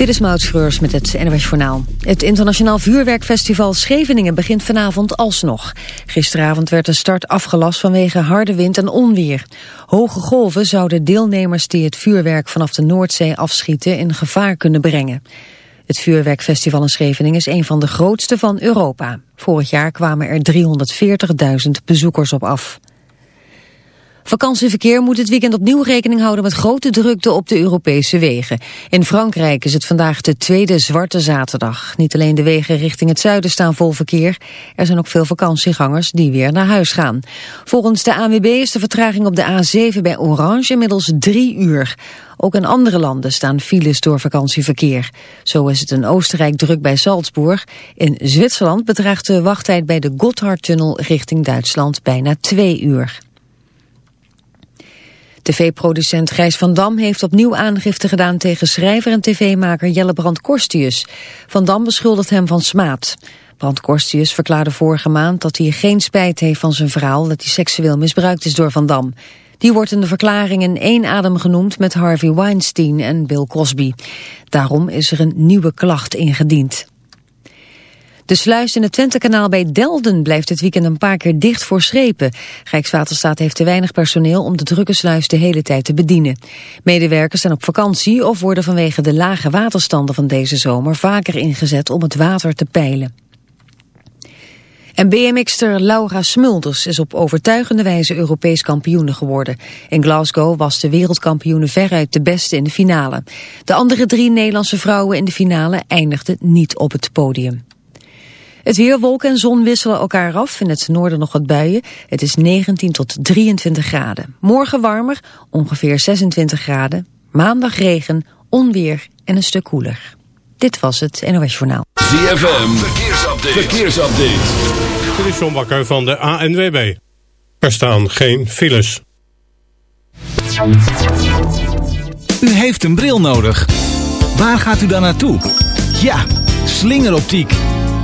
Dit is Maud Schreurs met het NWS Journaal. Het internationaal vuurwerkfestival Scheveningen begint vanavond alsnog. Gisteravond werd de start afgelast vanwege harde wind en onweer. Hoge golven zouden deelnemers die het vuurwerk vanaf de Noordzee afschieten in gevaar kunnen brengen. Het vuurwerkfestival in Scheveningen is een van de grootste van Europa. Vorig jaar kwamen er 340.000 bezoekers op af. Vakantieverkeer moet dit weekend opnieuw rekening houden met grote drukte op de Europese wegen. In Frankrijk is het vandaag de tweede zwarte zaterdag. Niet alleen de wegen richting het zuiden staan vol verkeer. Er zijn ook veel vakantiegangers die weer naar huis gaan. Volgens de ANWB is de vertraging op de A7 bij Orange inmiddels drie uur. Ook in andere landen staan files door vakantieverkeer. Zo is het in Oostenrijk druk bij Salzburg. In Zwitserland bedraagt de wachttijd bij de Gotthardtunnel richting Duitsland bijna twee uur. TV-producent Gijs van Dam heeft opnieuw aangifte gedaan tegen schrijver en tv-maker Jelle Brand Korstius. Van Dam beschuldigt hem van smaad. Brand Korstius verklaarde vorige maand dat hij geen spijt heeft van zijn verhaal dat hij seksueel misbruikt is door Van Dam. Die wordt in de verklaring in één adem genoemd met Harvey Weinstein en Bill Cosby. Daarom is er een nieuwe klacht ingediend. De sluis in het Twentekanaal bij Delden blijft het weekend een paar keer dicht voor schepen. Rijkswaterstaat heeft te weinig personeel om de drukke sluis de hele tijd te bedienen. Medewerkers zijn op vakantie of worden vanwege de lage waterstanden van deze zomer vaker ingezet om het water te peilen. En BMX'er Laura Smulders is op overtuigende wijze Europees kampioene geworden. In Glasgow was de wereldkampioene veruit de beste in de finale. De andere drie Nederlandse vrouwen in de finale eindigden niet op het podium. Het weer, wolken en zon wisselen elkaar af. In het noorden nog wat buien. Het is 19 tot 23 graden. Morgen warmer, ongeveer 26 graden. Maandag regen, onweer en een stuk koeler. Dit was het NOS Journaal. ZFM, verkeersupdate. verkeersupdate. Dit is John Bakker van de ANWB. Er staan geen files. U heeft een bril nodig. Waar gaat u dan naartoe? Ja, slingeroptiek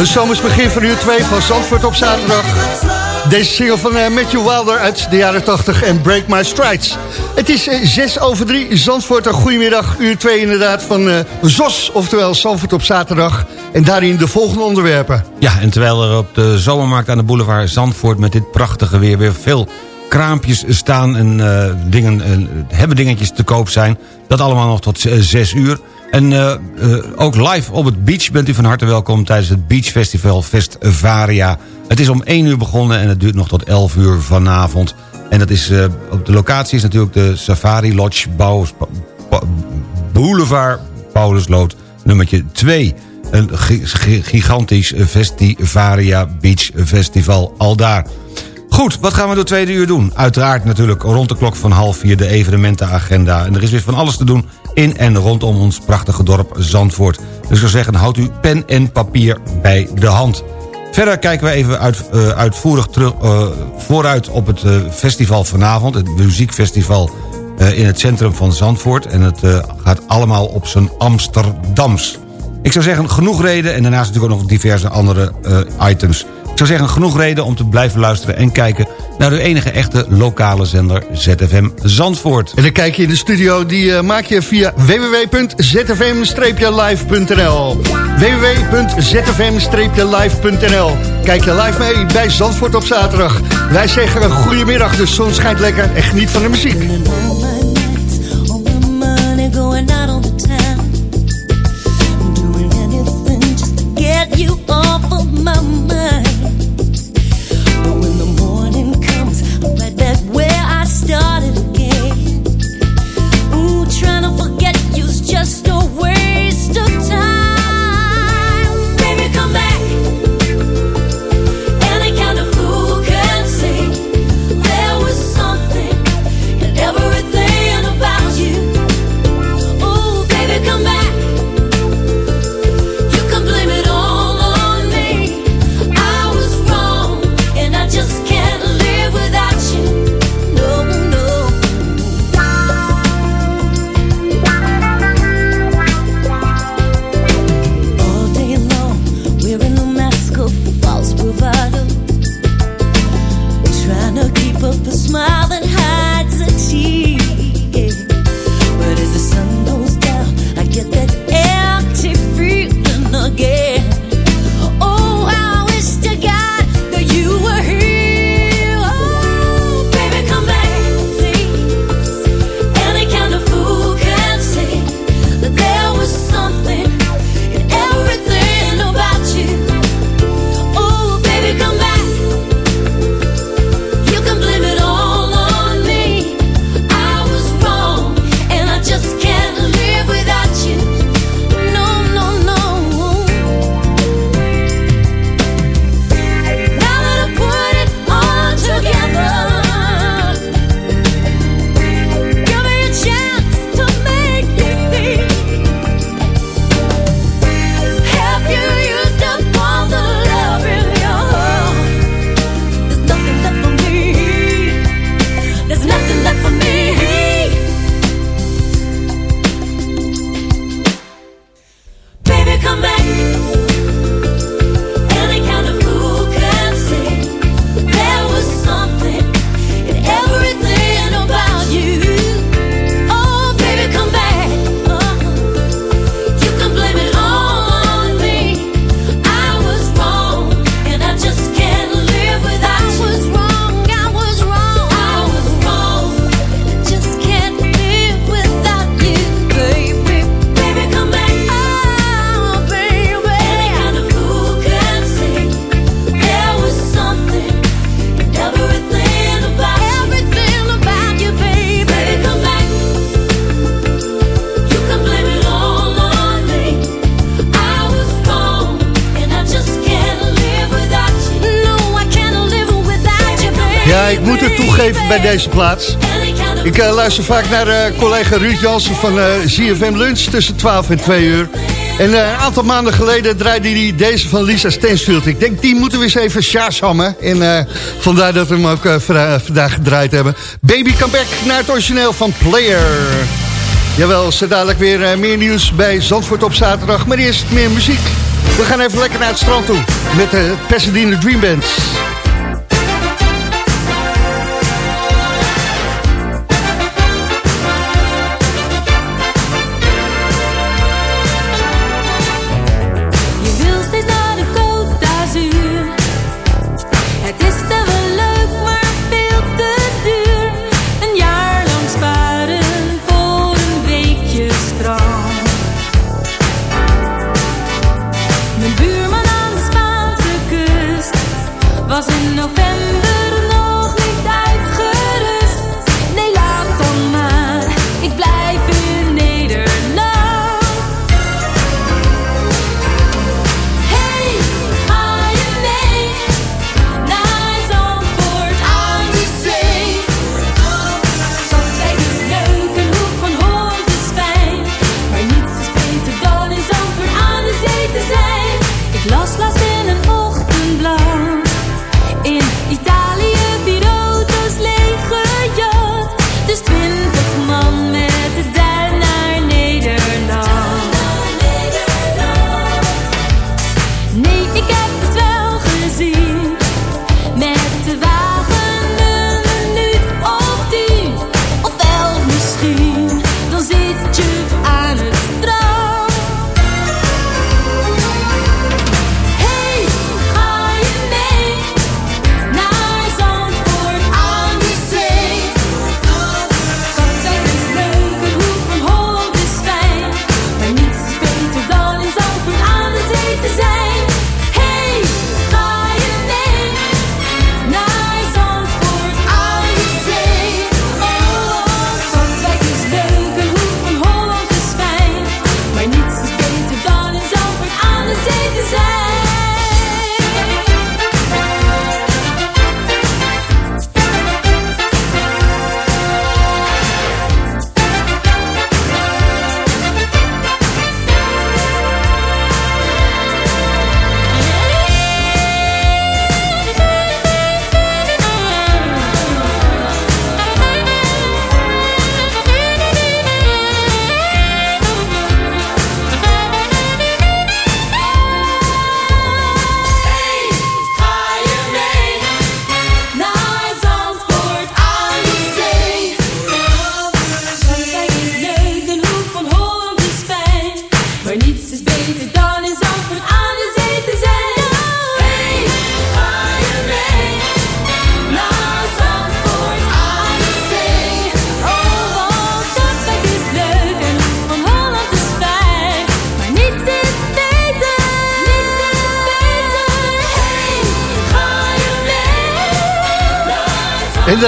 Een zomers begin van uur 2 van Zandvoort op zaterdag. Deze single van uh, Matthew Wilder uit de jaren 80 en Break My Strides. Het is uh, eh, 6 over 3, Zandvoort, een goedemiddag. Uur 2 inderdaad van uh, ZOS, oftewel Zandvoort op zaterdag. En daarin de volgende onderwerpen. Ja, en terwijl er op de zomermarkt aan de boulevard Zandvoort... met dit prachtige weer weer veel kraampjes staan en dingen, hebben dingetjes te koop zijn. Dat allemaal nog tot 6 uur. En uh, uh, ook live op het beach bent u van harte welkom... tijdens het Beach Festival Festvaria. Het is om 1 uur begonnen en het duurt nog tot 11 uur vanavond. En dat is, uh, op de locatie is natuurlijk de Safari Lodge Boulevard Paulusloot nummertje 2. Een gigantisch Festivaria Beach Festival al daar. Goed, wat gaan we door tweede uur doen? Uiteraard natuurlijk rond de klok van half vier de evenementenagenda. En er is weer van alles te doen in en rondom ons prachtige dorp Zandvoort. Dus ik zou zeggen, houd u pen en papier bij de hand. Verder kijken we even uit, uh, uitvoerig terug, uh, vooruit op het uh, festival vanavond. Het muziekfestival in het centrum van Zandvoort. En het gaat allemaal op zijn Amsterdams. Ik zou zeggen, genoeg reden. En daarnaast natuurlijk ook nog diverse andere items zou zeggen, genoeg reden om te blijven luisteren en kijken... naar de enige echte lokale zender ZFM Zandvoort. En dan kijk je in de studio, die uh, maak je via www.zfm-live.nl www.zfm-live.nl Kijk je live mee bij Zandvoort op zaterdag. Wij zeggen goedemiddag, de zon schijnt lekker en geniet van de muziek. Deze plaats. Ik eh, luister vaak naar eh, collega Ruud Jansen van eh ZFM Lunch tussen 12 en 2 uur. En een aantal maanden geleden draaide hij deze van Lisa Stansfield. Ik denk, die moeten we eens even sjaashammen. En vandaar dat we hem ook vandaag gedraaid hebben. Baby Come Back naar het origineel van Player. Jawel, zo dadelijk weer meer nieuws bij Zandvoort op zaterdag. Maar eerst meer muziek. We gaan even lekker naar het strand toe. Met de Pasadena Dream Band.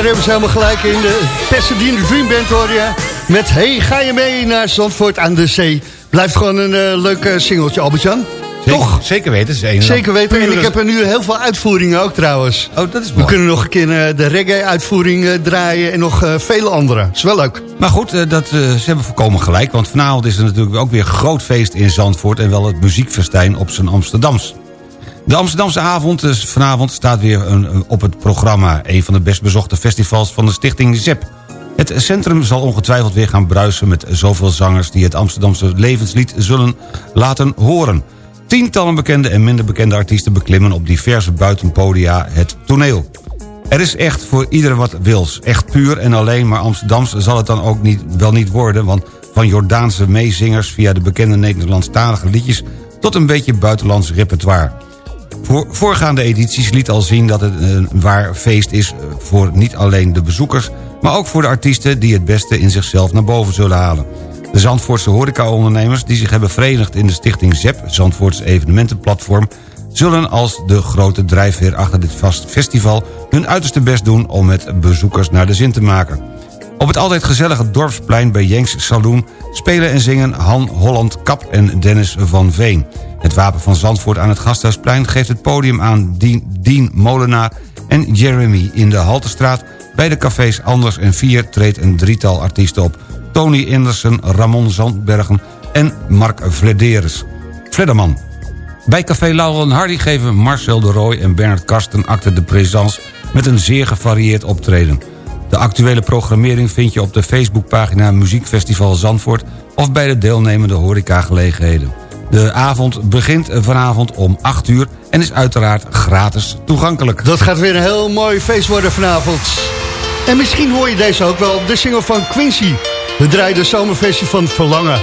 Daar hebben ze helemaal gelijk in. De Pasadena Dream Band hoor je. Met Hey, ga je mee naar Zandvoort aan de zee. Blijft gewoon een eh, leuk eh, singeltje, Albert-Jan. Toch? Zeker weten. een Zeker weten. En ik heb er nu heel veel uitvoeringen ook trouwens. Oh, dat is We mooi. kunnen nog een keer eh, de reggae-uitvoering draaien en nog vele andere. Is wel leuk. Maar goed, dat, ze hebben voorkomen gelijk. Want vanavond is er natuurlijk ook weer groot feest in Zandvoort... en wel het muziekfestijn op zijn Amsterdams. De Amsterdamse avond vanavond staat weer een- op het programma. Een van de best bezochte festivals van de stichting ZEP. Het centrum zal ongetwijfeld weer gaan bruisen... met zoveel zangers die het Amsterdamse levenslied zullen laten horen. Tientallen bekende en minder bekende artiesten beklimmen... op diverse buitenpodia het toneel. Er is echt voor ieder wat wils. Echt puur en alleen, maar Amsterdams zal het dan ook niet, wel niet worden... want van Jordaanse meezingers via de bekende Nederlandstalige liedjes... tot een beetje buitenlands repertoire. Voor voorgaande edities liet al zien dat het een waar feest is... voor niet alleen de bezoekers, maar ook voor de artiesten... die het beste in zichzelf naar boven zullen halen. De Zandvoortse horecaondernemers die zich hebben verenigd in de stichting ZEP... Zandvoortse evenementenplatform... zullen als de grote drijfveer achter dit vast festival... hun uiterste best doen om het bezoekers naar de zin te maken. Op het altijd gezellige dorpsplein bij Jenks Saloon... spelen en zingen Han Holland Kap en Dennis van Veen. Het wapen van Zandvoort aan het Gasthuisplein geeft het podium aan Dien, Molenaar... en Jeremy. In de Haltestraat bij de cafés Anders en Vier treedt een drietal artiesten op. Tony Anderson, Ramon Zandbergen en Mark Vlederes. Vledderman. Bij Café Laurel en Hardy geven Marcel de Rooij en Bernard Karsten acte de présence met een zeer gevarieerd optreden. De actuele programmering vind je op de Facebookpagina Muziekfestival Zandvoort... of bij de deelnemende horecagelegenheden. De avond begint vanavond om 8 uur en is uiteraard gratis toegankelijk. Dat gaat weer een heel mooi feest worden vanavond. En misschien hoor je deze ook wel, de single van Quincy. We draaien de zomerversie van Verlangen.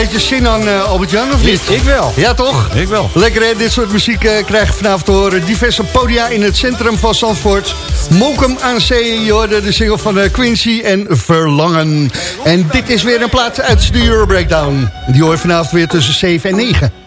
Beetje zin aan, eh, Albert-Jan, of niet? Ik wel. Ja, toch? Ik wel. Lekker hè, dit soort muziek eh, krijg je vanavond te horen. Diverse podia in het centrum van Zandvoort. Mokum aan zee, je hoorde de single van eh, Quincy en Verlangen. En dit is weer een plaat uit de Euro Breakdown. Die hoor je vanavond weer tussen 7 en 9.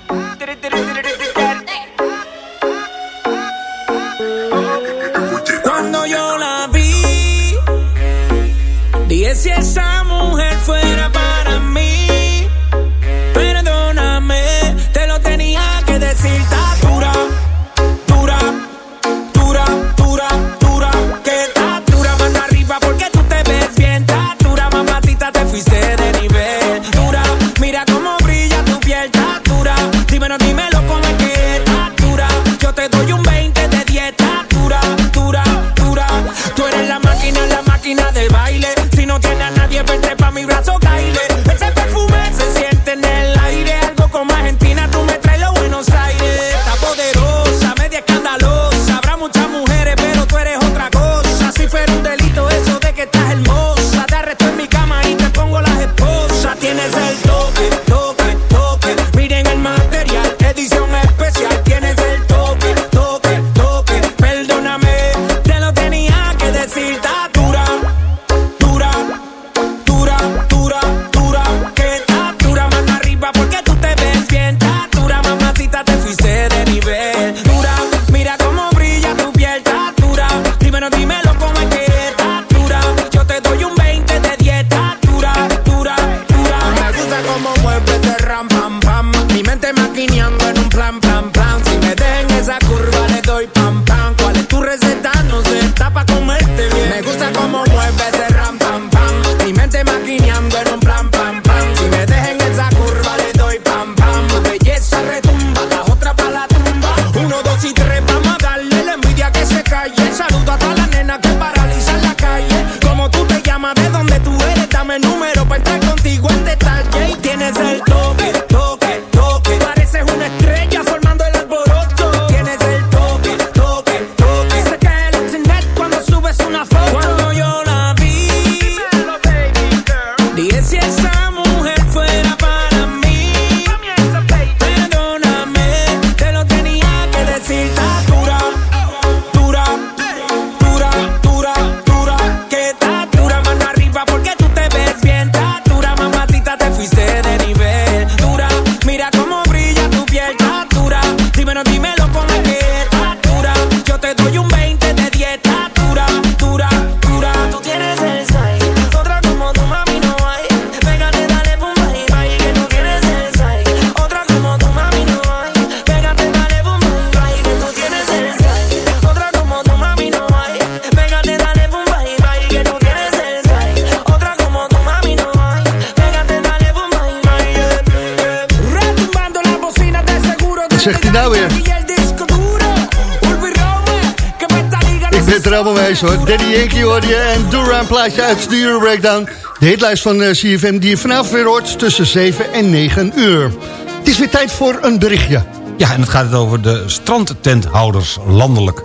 Er allemaal mee eens hoor. Daddy Yankee hoorde je en Duran plaatje uit de Euro Breakdown. De hitlijst van eh, CFM die je vanavond weer hoort tussen 7 en 9 uur. Het is weer tijd voor een berichtje. Ja, en het gaat over de strandtenthouders landelijk.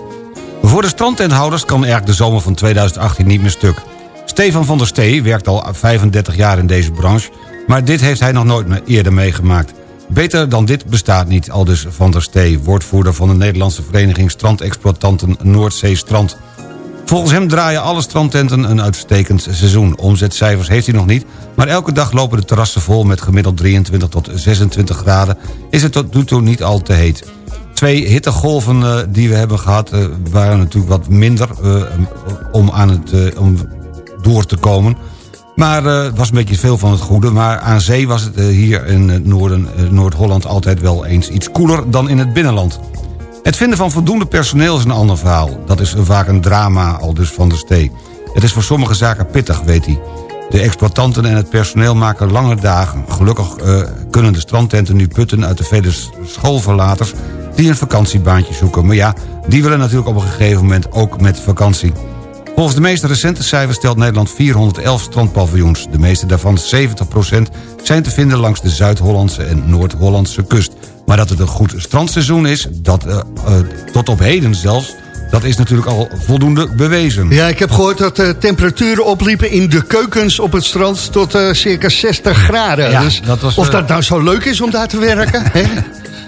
Voor de strandtenthouders kan eigenlijk de zomer van 2018 niet meer stuk. Stefan van der Stee werkt al 35 jaar in deze branche... maar dit heeft hij nog nooit eerder meegemaakt. Beter dan dit bestaat niet, aldus Van der Stee... woordvoerder van de Nederlandse Vereniging Strandexploitanten Noordzee Strand. Volgens hem draaien alle strandtenten een uitstekend seizoen. Omzetcijfers heeft hij nog niet, maar elke dag lopen de terrassen vol... met gemiddeld 23 tot 26 graden. Is het tot nu toe niet al te heet. Twee hittegolven eh, die we hebben gehad... eh, waren natuurlijk wat minder eh, om, aan het, om door te komen... Maar het was een beetje veel van het goede. Maar aan zee was het hier in Noord-Holland altijd wel eens iets koeler dan in het binnenland. Het vinden van voldoende personeel is een ander verhaal. Dat is vaak een drama, al dus van de stee. Het is voor sommige zaken pittig, weet hij. De exploitanten en het personeel maken lange dagen. Gelukkig eh, kunnen de strandtenten nu putten uit de vele schoolverlaters... die een vakantiebaantje zoeken. Maar ja, die willen natuurlijk op een gegeven moment ook met vakantie. Volgens de meest recente cijfers stelt Nederland 411 strandpaviljoens. De meeste daarvan, 70%, zijn te vinden langs de Zuid-Hollandse en Noord-Hollandse kust. Maar dat het een goed strandseizoen is, dat eh, tot op heden zelfs... dat is natuurlijk al voldoende bewezen. Ja, ik heb gehoord dat de temperaturen opliepen in de keukens op het strand tot eh, circa 60 graden. Ja, dus dat was, of dat nou zo leuk is om daar te werken. hè?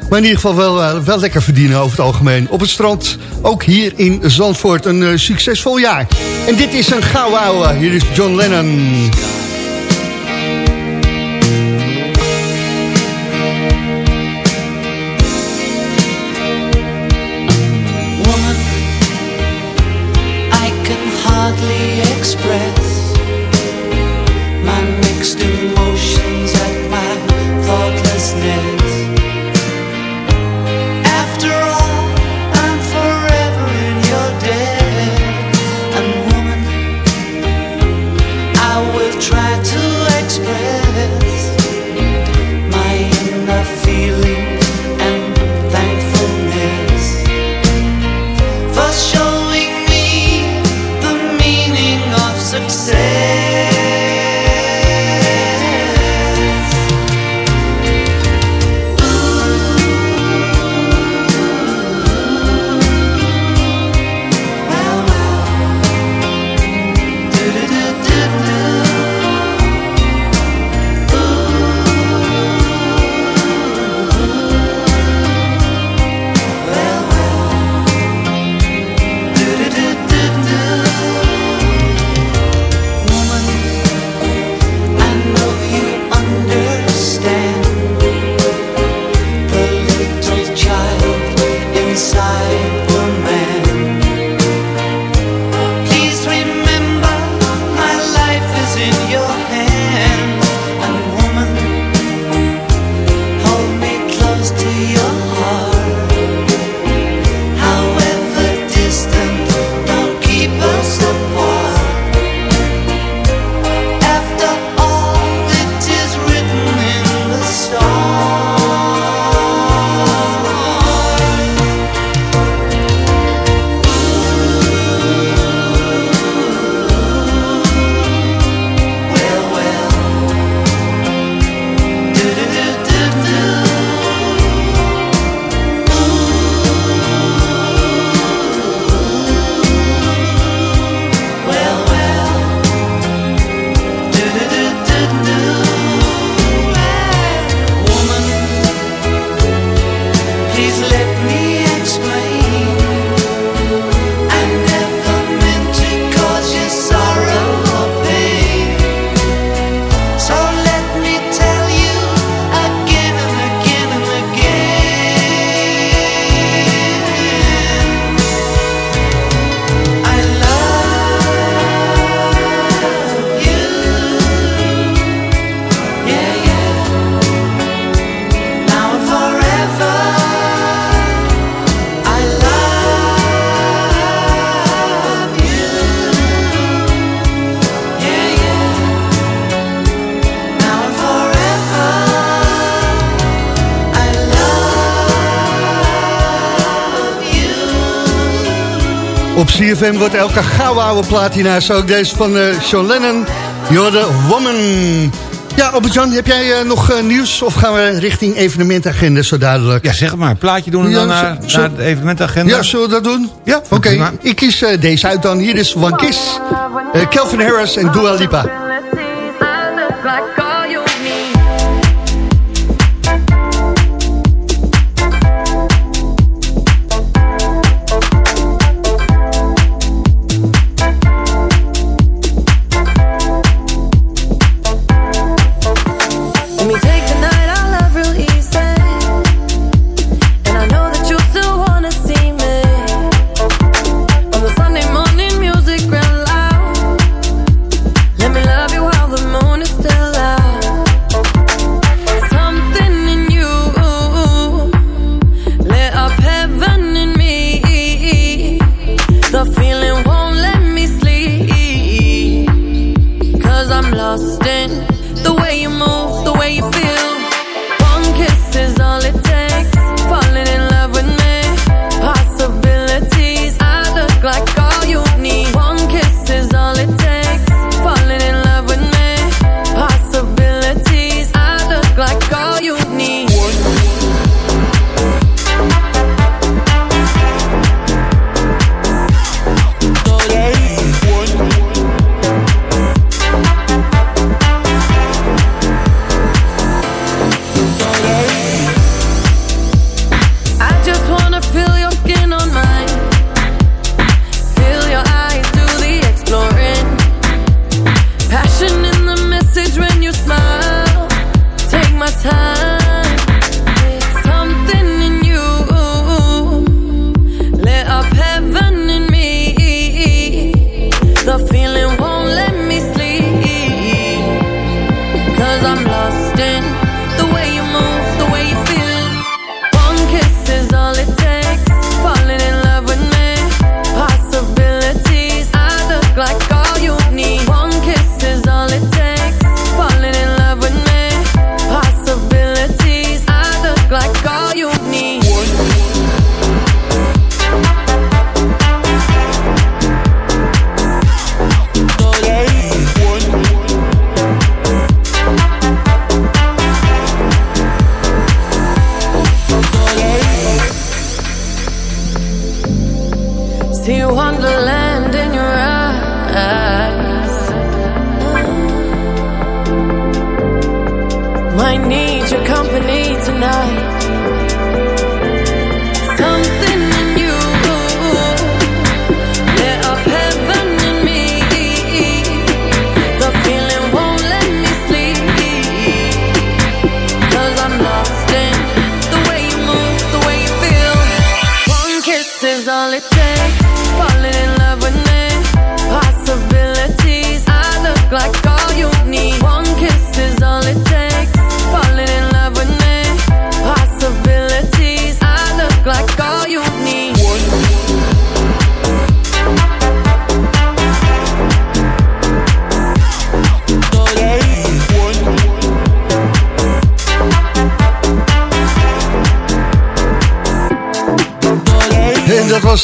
Maar in ieder geval wel, wel lekker verdienen over het algemeen. Op het strand, ook hier in Zandvoort, een succesvol jaar. En dit is een gouden ouwe. Hier is John Lennon. CFM wordt elke gouden oude platina. Zo ook deze van eh Sean Lennon. You're the woman. Ja, Albert-Jan, heb jij eh, nog eh, nieuws? Of gaan we richting evenementagenda zo dadelijk? Ja, zeg maar. Plaatje doen en Ja, dan naar, naar de evenementagenda. Ja, zullen we dat doen? Ja, Oké, ik kies deze uit dan. Hier is One Kiss. Calvin Harris en Dua Lipa.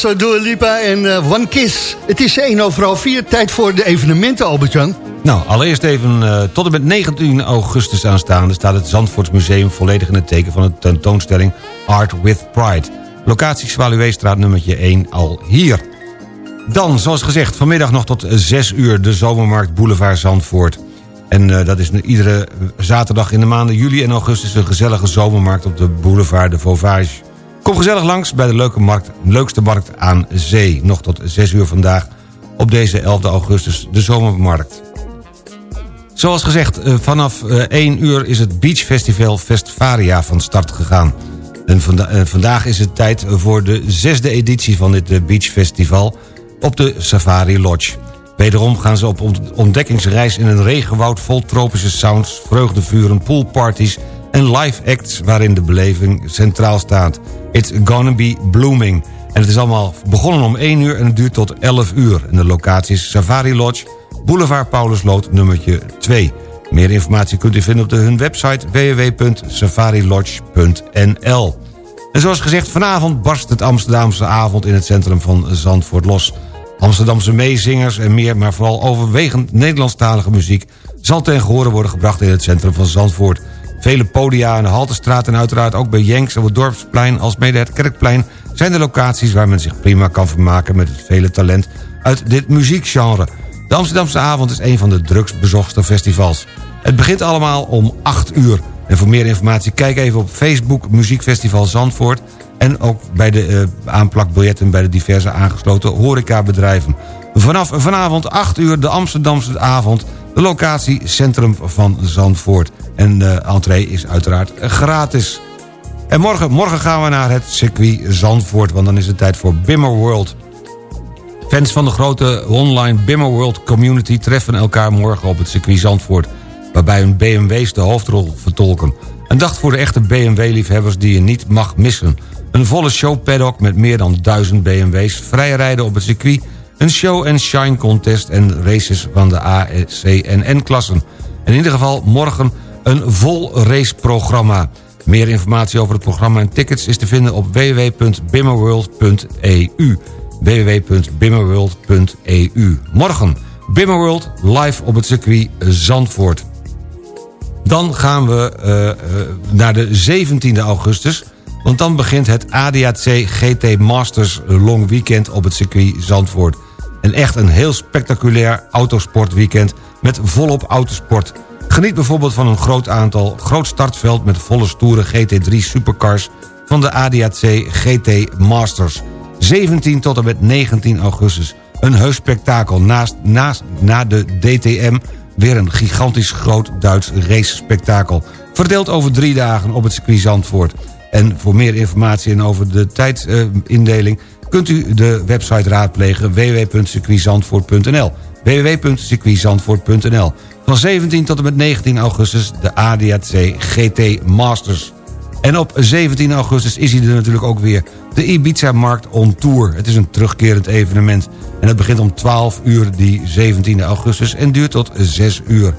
Eh, Dua Lipa en eh, One Kiss. Het is 1 overal 4, tijd voor de evenementen, Albert-Jan. Nou, allereerst even eh, tot en met 19 augustus aanstaande... staat het Zandvoortsmuseum volledig in het teken van de tentoonstelling Art with Pride. Locatie Zwaluweestraat nummertje 1 al hier. Dan, zoals gezegd, vanmiddag nog tot 6 uur... de Zomermarkt Boulevard Zandvoort. En eh, dat is iedere zaterdag in de maanden juli en augustus... een gezellige zomermarkt op de boulevard de Vauvage. Kom gezellig langs bij de leuke markt, leukste markt aan zee. Nog tot 6 uur vandaag op deze 11 augustus de zomermarkt. Zoals gezegd, eh, vanaf eh, 1 uur is het Beach Festival Festvaria van start gegaan. En eh, vandaag is het tijd voor de zesde editie van dit eh, Beach Festival op de Safari Lodge. Wederom gaan ze op ont- ontdekkingsreis in een regenwoud vol tropische sounds... vreugdevuren, poolparties en live acts waarin de beleving centraal staat. It's gonna be blooming. En het is allemaal begonnen om 1 uur en het duurt tot 11 uur. En de locatie is Safari Lodge, Boulevard Paulusloot nummertje 2. Meer informatie kunt u vinden op de, hun website www.safarilodge.nl. En zoals gezegd, vanavond barst het Amsterdamse avond in het centrum van Zandvoort los. Amsterdamse meezingers en meer, maar vooral overwegend Nederlandstalige muziek... zal ten gehore worden gebracht in het centrum van Zandvoort. Vele podia aan de Haltestraat en uiteraard ook bij Jenks op het Dorpsplein... als mede het Kerkplein zijn de locaties waar men zich prima kan vermaken... met het vele talent uit dit muziekgenre. De Amsterdamse avond is een van de drugsbezochtste festivals. Het begint allemaal om 8 uur. En voor meer informatie kijk even op Facebook Muziekfestival Zandvoort... en ook bij de uh, aanplakbiljetten bij de diverse aangesloten horecabedrijven. Vanaf vanavond 8 uur de Amsterdamse avond... de locatie Centrum van Zandvoort. En de entree is uiteraard gratis. En morgen, morgen gaan we naar het circuit Zandvoort... want dan is het tijd voor Bimmer World... Fans van de grote online Bimmer World Community treffen elkaar morgen op het circuit Zandvoort... waarbij hun BMW's de hoofdrol vertolken. Een dag voor de echte BMW-liefhebbers die je niet mag missen. Een volle show paddock met meer dan duizend BMW's, vrij rijden op het circuit... een show and shine contest en races van de A, C en N-klassen. In ieder geval morgen een vol raceprogramma. Meer informatie over het programma en tickets is te vinden op www.bimmerworld.eu www.bimmerworld.eu. Morgen Bimmerworld live op het circuit Zandvoort. Dan gaan we uh, uh, naar de 17e augustus... want dan begint het ADAC GT Masters Long Weekend op het circuit Zandvoort. En echt een heel spectaculair autosportweekend met volop autosport. Geniet bijvoorbeeld van een groot aantal groot startveld... met volle stoere GT3 supercars van de ADAC GT Masters... 17 tot en met 19 augustus. Een heus spektakel. Naast, naast na de DTM weer een gigantisch groot Duits race-spektakel. Verdeeld over drie dagen op het circuit Zandvoort. En voor meer informatie en over de tijdindeling... kunt u de website raadplegen www.circuitzandvoort.nl www.circuitzandvoort.nl Van 17 tot en met 19 augustus de ADAC GT Masters. En op 17 augustus is hij er natuurlijk ook weer. De Ibiza-markt on tour. Het is een terugkerend evenement. En het begint om 12 uur die 17 augustus en duurt tot 6 uur.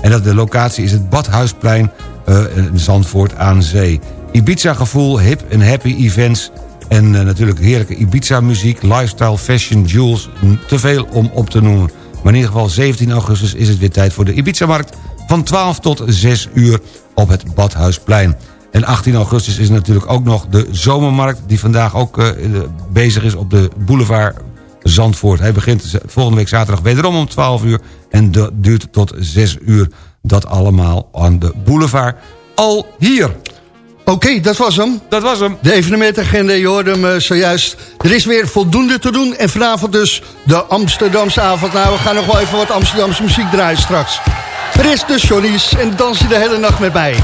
En dat de locatie is het Badhuisplein uh, in Zandvoort aan Zee. Ibiza-gevoel, hip en happy events... en uh, natuurlijk heerlijke Ibiza-muziek, lifestyle, fashion, jewels... te veel om op te noemen. Maar in ieder geval 17 augustus is het weer tijd voor de Ibiza-markt... van 12 tot 6 uur op het Badhuisplein. En 18 augustus is natuurlijk ook nog de zomermarkt... die vandaag ook uh, bezig is op de boulevard Zandvoort. Hij begint volgende week zaterdag wederom om 12 uur... en duurt tot 6 uur. Dat allemaal aan de boulevard. Al hier. Oké, okay, dat was hem. Dat was hem. De evenementagenda, je hoorde hem uh, zojuist. Er is weer voldoende te doen. En vanavond dus de Amsterdamse avond. Nou, we gaan nog wel even wat Amsterdamse muziek draaien straks. Er is de Johnny's en dans je de hele nacht met mij.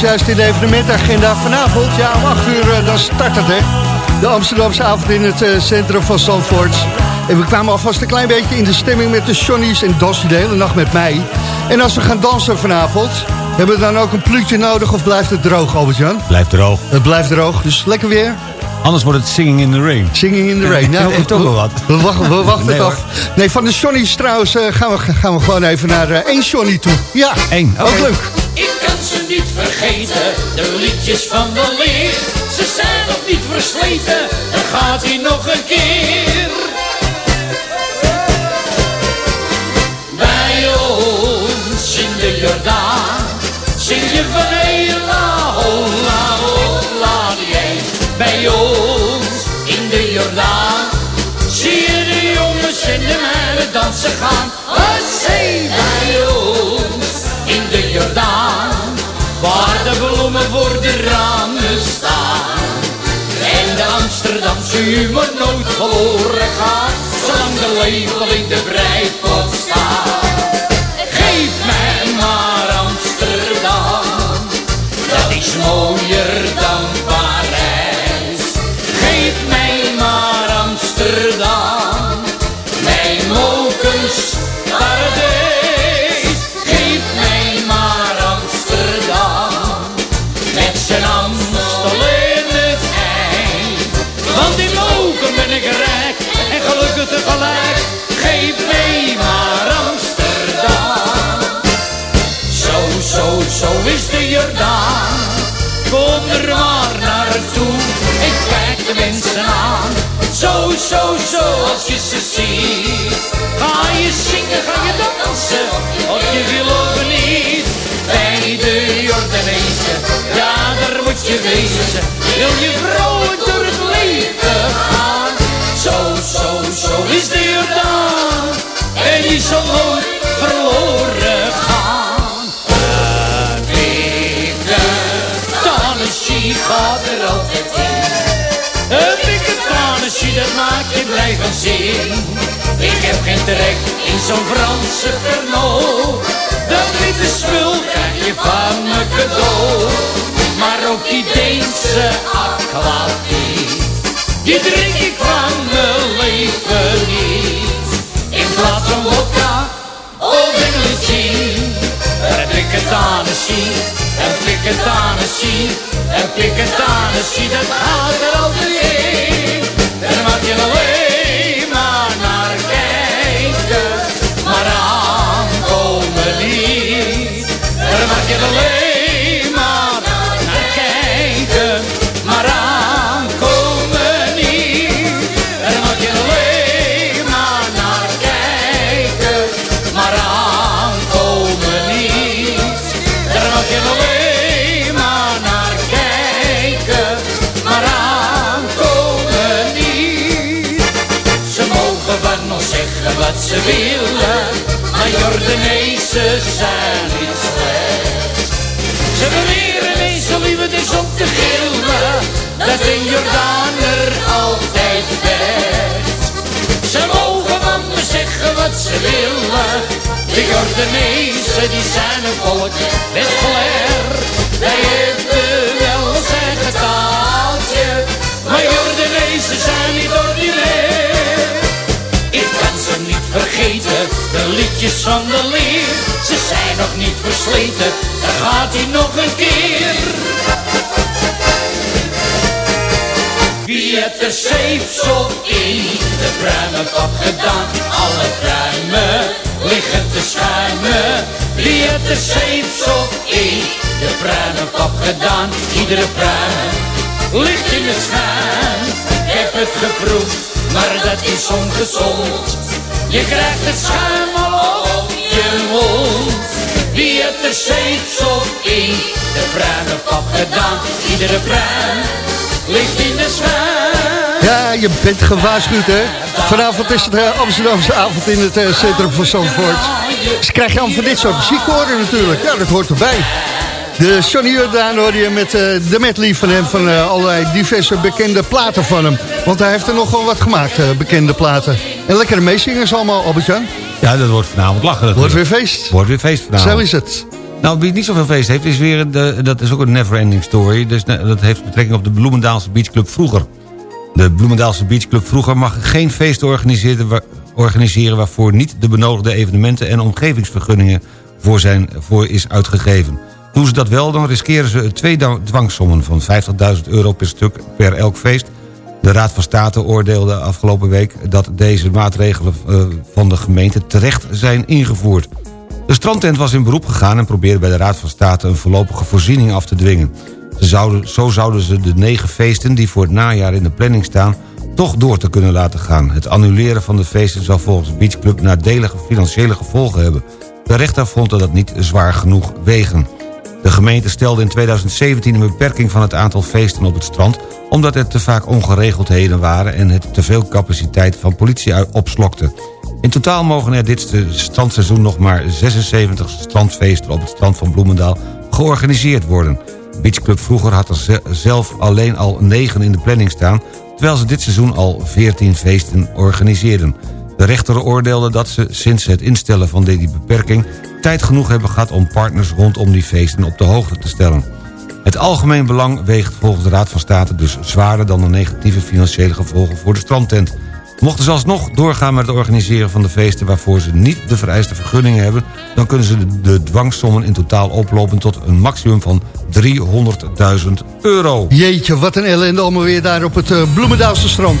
Juist in de evenementagenda vanavond. Ja, om 8 uur eh, dan start het, hè. De Amsterdamse avond in het eh, centrum van Zandvoort. En we kwamen alvast een klein beetje in de stemming met de Johnny's en dansen de hele nacht met mij. En als we gaan dansen vanavond, hebben we dan ook een pluutje nodig of blijft het droog, Albert-Jan? Blijft droog. Het blijft droog, dus lekker weer. Anders wordt het Singing in the Rain. Singing in the rain. Nou, Heeft ook wel wat. We wachten, we wachten Nee, het af. Nee, van de Johnny's trouwens eh, gaan, we, gaan we gewoon even naar één Johnny toe. Ja, Eén, oké. ook leuk. Ik kan ze niet vergeten, de liedjes van de leer. Ze zijn nog niet versleten, dan gaat hij nog een keer. Bij ons in de Jordaan zing je van hela hola hola die. Bij ons in de Jordaan zie je de jongens en de meiden dansen gaan. Humor nooit verloren gaat, zolang de lepel in de breipot staat. Geef mij maar Amsterdam, dat is mooier Zo, zo, als je ze ziet. Ga je zingen, ga je dansen, of je wil of niet. Bij de Jordanezen, ja daar moet je wezen. Wil je vrolijk door het leven gaan. Zo, zo, zo is de Jordaan. En die zal nooit verloren gaan. Een dikke Tennessee gaat er altijd Ik heb geen trek in zo'n Franse Pernod. Dat witte spul krijg je van me cadeau. Maar ook die Deense aquavit, die drink ik van mijn leven niet. In plaats van vodka of English gin, heb ik het Tennessee, heb ik het Tennessee, heb ik het Tennessee, dat gaat er altijd in. Daar mag je alleen Jordanezen zijn niet slecht. Ze beweren deze lieve is om te gillen, dat een Jordaner altijd vecht. Ze mogen van me zeggen wat ze willen, de Jordanezen die zijn een volk met flair. Wij de liedjes van de leer. Ze zijn nog niet versleten, dan gaat hij nog een keer. Wie heeft er zeepsel in de pruimenpap gedaan? Alle pruimen liggen te schuimen. Wie heeft er zeepsel in de pruimenpap gedaan? Iedere pruim ligt in het schuim. Ik heb het geproefd, maar dat is ongezond. Je krijgt het schuim al op je mond. Wie heeft er zeepsel in de pruimenpap gedaan? Iedere pruim ligt in de schuim. Ja, je bent gewaarschuwd, hè? Vanavond is het eh, Amsterdamse avond in het eh, centrum van Zandvoort. Dus krijg je allemaal van dit soort muziek horen natuurlijk. Ja, dat hoort erbij. De Johnny Jordaan hoorde je met eh, de medley van hem... van allerlei diverse bekende platen van hem. Want hij heeft er nogal wat gemaakt, bekende platen. En lekkere meezingers allemaal, Albert-Jan. Ja, dat wordt vanavond lachen. Wordt natuurlijk. weer feest. Wordt weer feest vanavond. Zo is het. Nou, wie niet zoveel feest heeft, is weer de, dat is ook een never-ending story. Dus ne- dat heeft betrekking op de Bloemendaalse Beach Club vroeger. De Bloemendaalse Beach Club vroeger mag geen feesten organiseren, organiseren... waarvoor niet de benodigde evenementen en omgevingsvergunningen voor, zijn, voor is uitgegeven. Doen ze dat wel, dan riskeren ze twee dwangsommen van 50.000 euro per stuk per elk feest. De Raad van State oordeelde afgelopen week dat deze maatregelen eh, van de gemeente terecht zijn ingevoerd. De strandtent was in beroep gegaan en probeerde bij de Raad van State een voorlopige voorziening af te dwingen. Ze zouden, zo zouden ze de negen feesten die voor het najaar in de planning staan... toch door te kunnen laten gaan. Het annuleren van de feesten zou volgens Beach Club nadelige financiële gevolgen hebben. De rechter vond dat dat niet zwaar genoeg wegen. De gemeente stelde in 2017 een beperking van het aantal feesten op het strand... omdat er te vaak ongeregeldheden waren... en het te veel capaciteit van politie opslokte. In totaal mogen er dit strandseizoen nog maar 76 strandfeesten... op het strand van Bloemendaal georganiseerd worden. Beach Club vroeger had er ze- zelf alleen al 9 in de planning staan... terwijl ze dit seizoen al 14 feesten organiseerden. De rechter oordeelde dat ze sinds het instellen van die beperking... tijd genoeg hebben gehad om partners rondom die feesten op de hoogte te stellen. Het algemeen belang weegt volgens de Raad van State dus zwaarder... dan de negatieve financiële gevolgen voor de strandtent. Mochten ze alsnog doorgaan met het organiseren van de feesten... waarvoor ze niet de vereiste vergunningen hebben... dan kunnen ze de, de dwangsommen in totaal oplopen tot een maximum van 300.000 euro. Jeetje, wat een ellende allemaal weer daar op het eh, Bloemendaalse strand.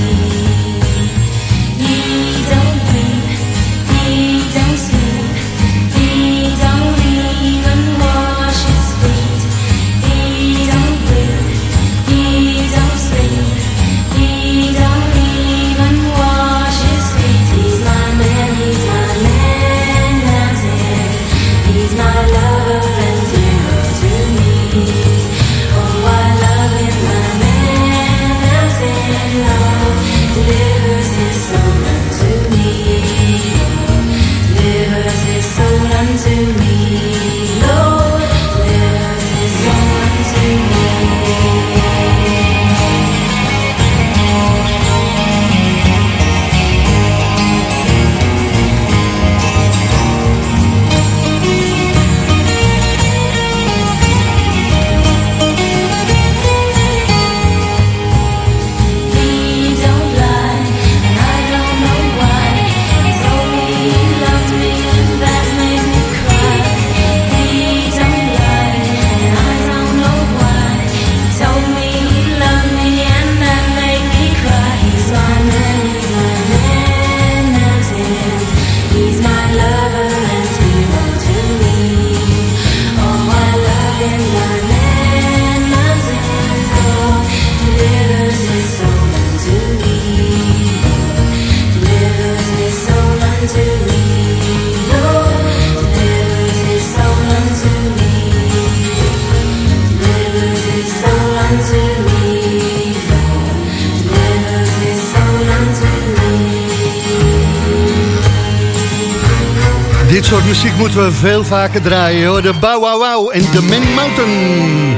muziek moeten we veel vaker draaien. Hoor. De Bow en de Man Mountain.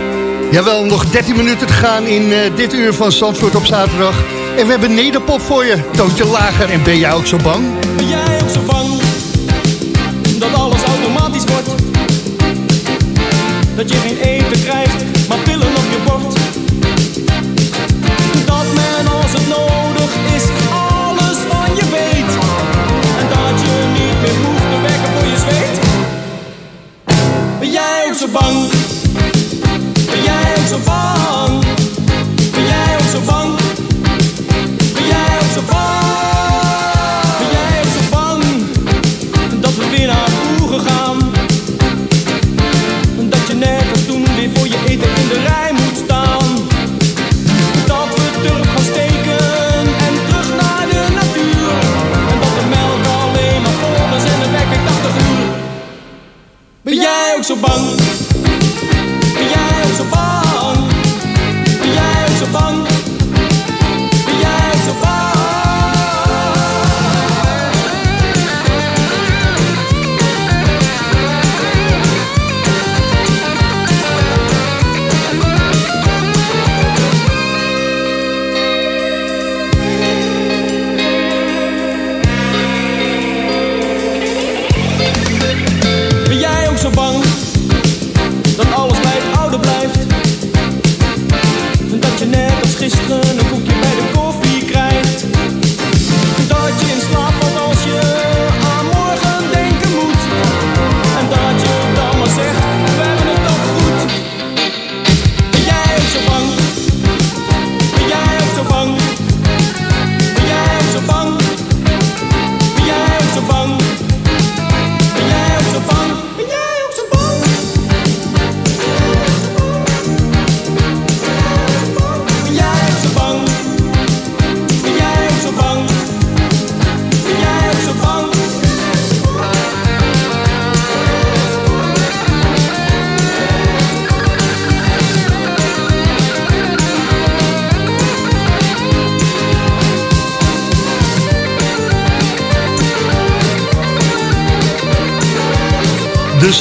Jawel, nog 13 minuten te gaan in eh, dit uur van Zandvoort op zaterdag. En we hebben nederpop voor je. Toontje lager. En ben jij ook zo bang? Ben jij ook zo bang dat alles automatisch wordt? Dat je geen eten krijgt,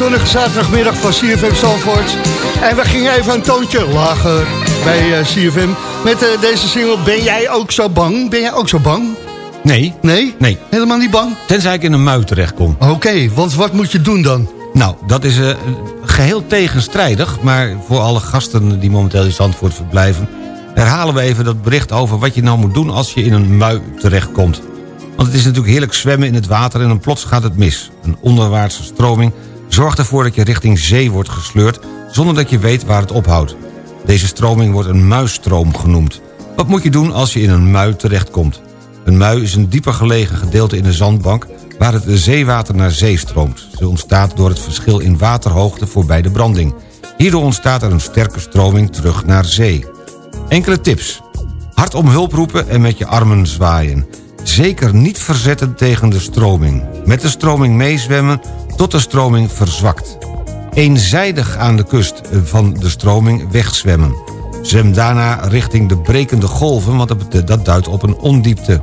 zonnige zaterdagmiddag van CFM Zandvoort. En we gingen even een toontje lager bij eh, CFM. Met eh, deze single Ben jij ook zo bang? Ben jij ook zo bang? Nee. Nee? Nee. Helemaal niet bang? Tenzij ik in een mui terechtkom. Oké, want wat moet je doen dan? Nou, dat is eh, geheel tegenstrijdig. Maar voor alle gasten die momenteel in Zandvoort verblijven... herhalen we even dat bericht over wat je nou moet doen... als je in een mui terechtkomt. Want het is natuurlijk heerlijk zwemmen in het water... en dan plots gaat het mis. Een onderwaartse stroming zorgt ervoor dat je richting zee wordt gesleurd... zonder dat je weet waar het ophoudt. Deze stroming wordt een muisstroom genoemd. Wat moet je doen als je in een mui terechtkomt? Een mui is een dieper gelegen gedeelte in de zandbank... waar het zeewater naar zee stroomt. Ze ontstaat door het verschil in waterhoogte voorbij de branding. Hierdoor ontstaat er een sterke stroming terug naar zee. Enkele tips. Hard om hulp roepen en met je armen zwaaien. Zeker niet verzetten tegen de stroming. Met de stroming meezwemmen tot de stroming verzwakt. Eenzijdig aan de kust van de stroming wegzwemmen. Zwem daarna richting de brekende golven, want dat duidt op een ondiepte.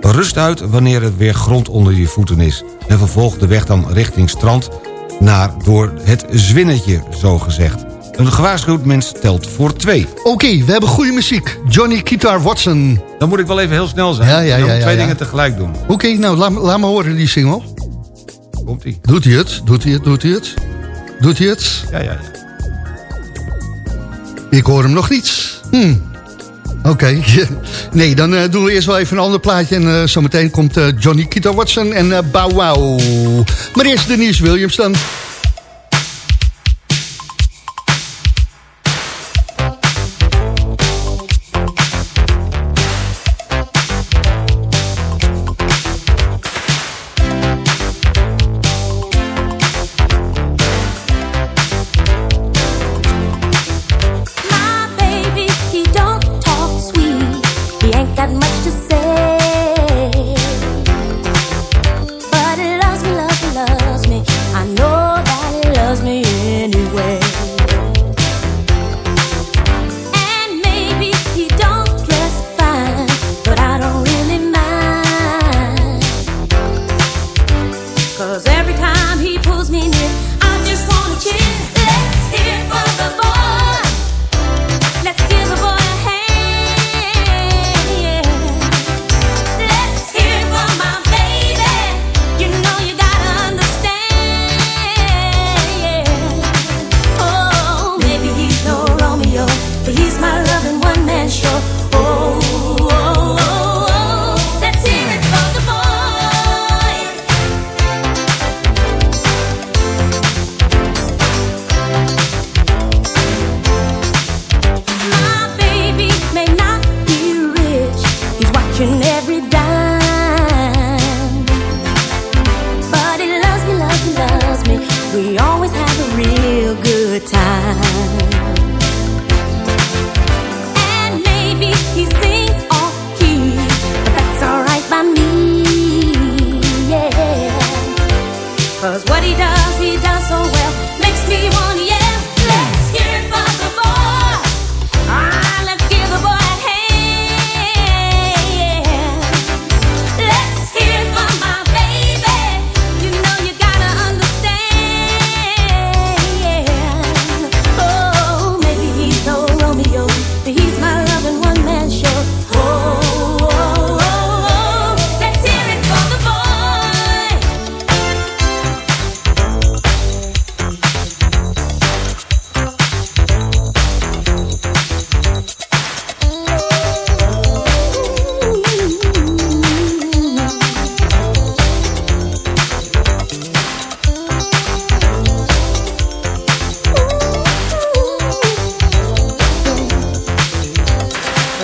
Rust uit wanneer er weer grond onder je voeten is. En vervolg de weg dan richting strand naar door het zwinnetje, zo gezegd. Een gewaarschuwd mens telt voor twee. Oké, we hebben goede muziek. Johnny Guitar Watson. Dan moet ik wel even heel snel zijn. Ja, ja, ja, twee ja. dingen tegelijk doen. Oké, nou, laat, me- laat me horen die single. Doet hij het? Doet hij het? Doet hij het? Doet hij het? Ja, ja, ja. Ik hoor hem nog niet. Hm. Oké. Nee, dan eh, doen we eerst wel even een ander plaatje. En eh, zometeen komt eh, Johnny Guitar Watson en Bow Wow. Maar eerst Denise Williams dan.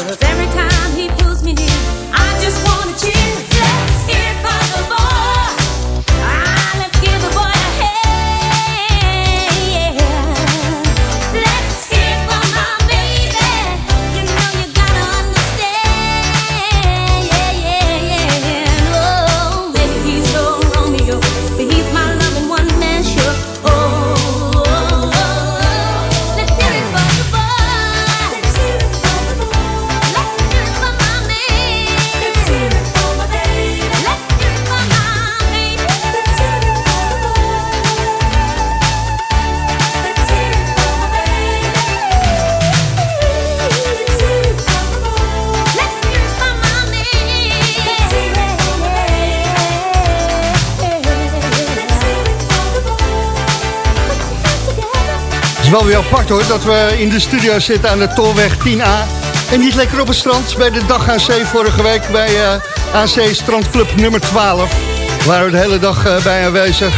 Cause every time dat we in de studio zitten aan de Tolweg 10A. En niet lekker op het strand bij de dag AC vorige week bij eh, AC Strandclub nummer 12. Waren we de hele dag eh, bij aanwezig.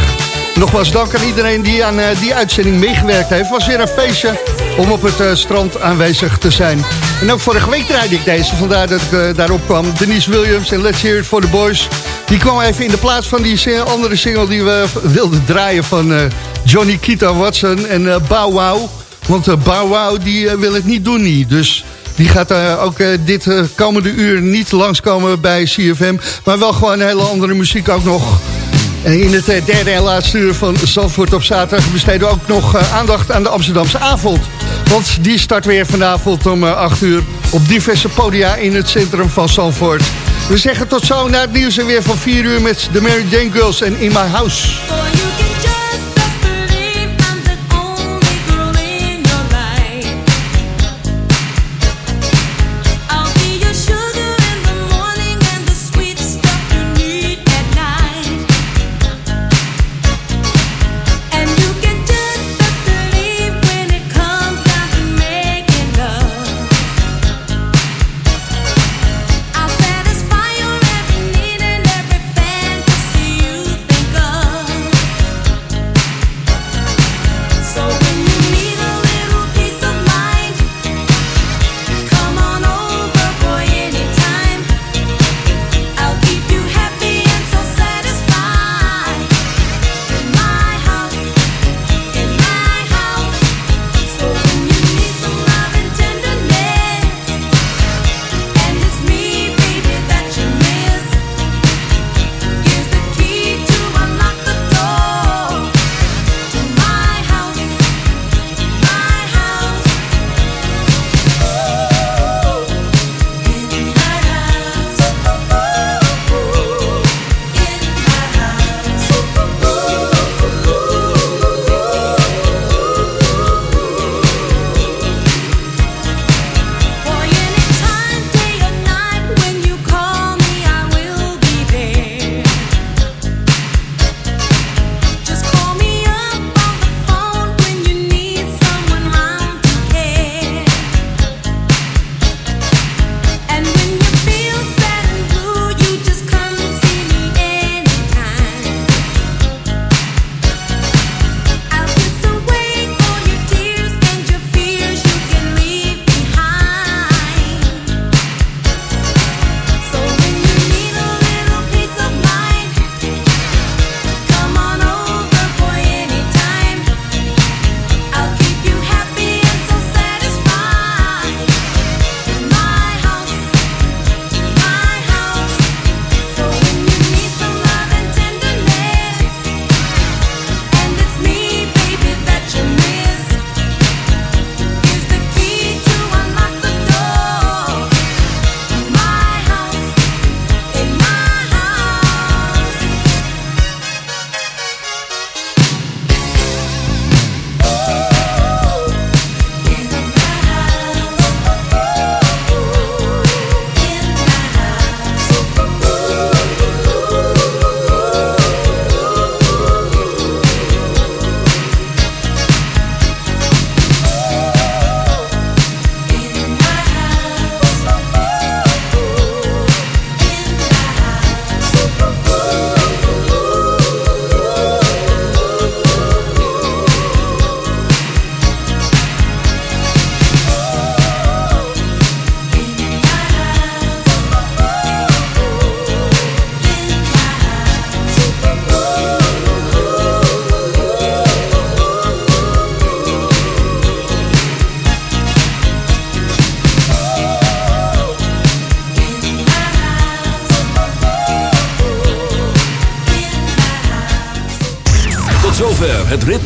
Nogmaals dank aan iedereen die aan eh, die uitzending meegewerkt heeft. Het was weer een feestje om op het strand aanwezig te zijn. En ook vorige week draaide ik deze, vandaar dat ik daarop kwam. Denise Williams en Let's Hear It For The Boys. Die kwam even in de plaats van die andere single die we wilden draaien van Johnny Kita Watson en eh Bow Wow. Want eh, Bow die eh, wil het niet doen niet. Dus die gaat eh, ook dit komende uur niet langskomen bij CFM. Maar wel gewoon hele andere muziek ook nog. En in het derde en laatste uur van Zandvoort op zaterdag besteden we ook nog aandacht aan de Amsterdamse avond. Want die start weer vanavond om eh, 8 uur op diverse podia in het centrum van Zandvoort. We zeggen tot zo na het nieuws en weer van 4 uur met de Mary Jane Girls en In My House.